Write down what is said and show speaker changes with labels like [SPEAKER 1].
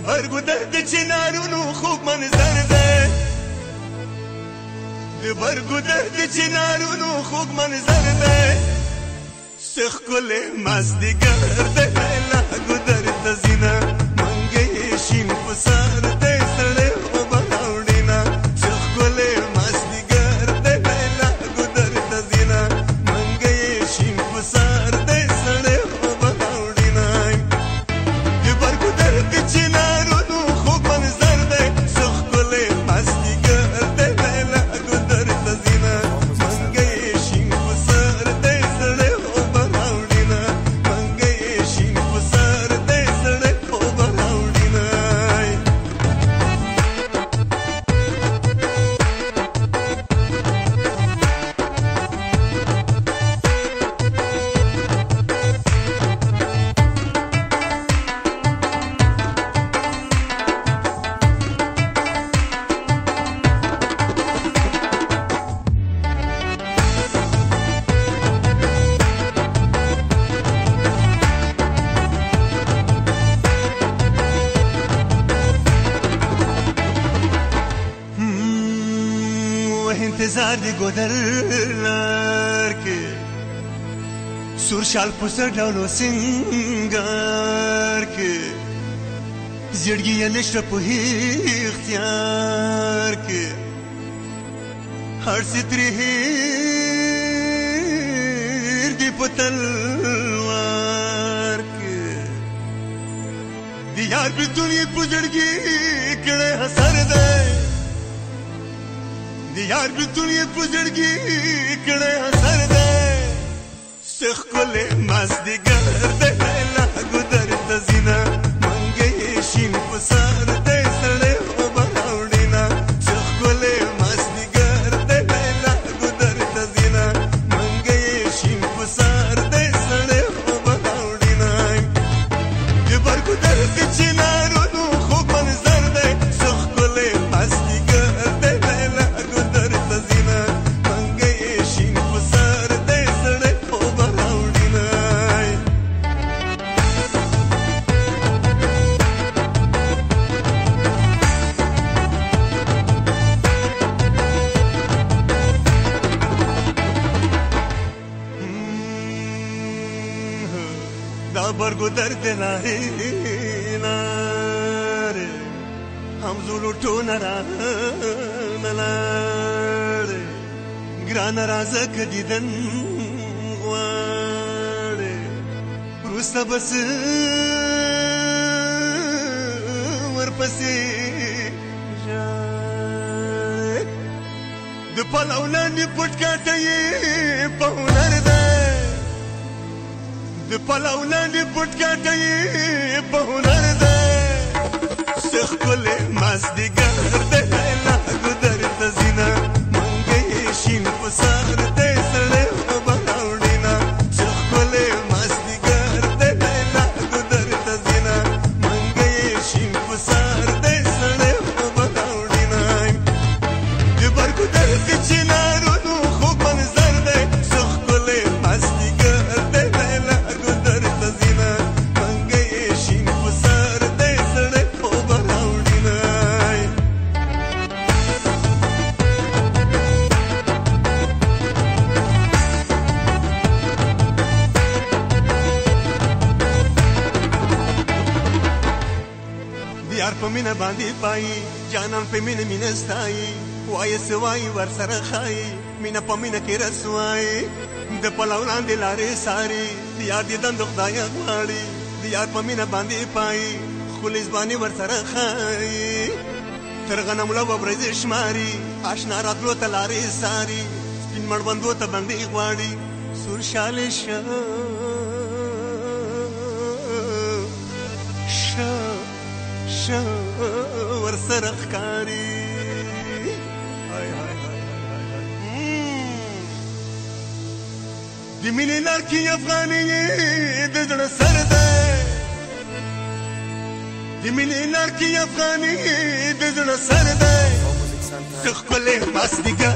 [SPEAKER 1] برگو برګو درد چنارونو خوب منظر ده برگو برګو درد چنارونو خوب منظر ده سخ کل مزدگر ده لا زینه Kezardi goderler ki Surşal pusar davlo singar ki Zirgiye neşre puhi ihtiyar ki Her sitri hirdi putalvar ki Diyar bir dünya puzargi kile hasar dey یار به دنیا په زړګي کړه اثر ده سخ کله مزدګر ده لا ګدر د زینه خبر گدرد ناری ناری هم زلو تو نران لاری گران رازه که دیدن غواری روستا بس ورپسی جاری د پلو لاندې پټ کاټه یې په هنر دی د پلو لاندې پټ کټي په هنر ده سخ کله مزدګر ده لا ګدر تزینه په مینه باندې پای جانان په مینه مینه ستای وای سوای ور سره خای مینه په مینه کې رسوای د پلو لاندې لارې ساري د یادې دند خدای غواړي د یار په مینه باندې پای خلیز باندې ور سره خای تر غنم لا وبرز شماري آشنا راتلو ته لارې ساري سپین مړوندو ته باندې غواړي سور شالې شاه شو ور سره ښکاری د مینې لار کې افغاني د زړه سر ده د مینې لار کې افغاني د زړه سر ده څه ښکلې ماستګه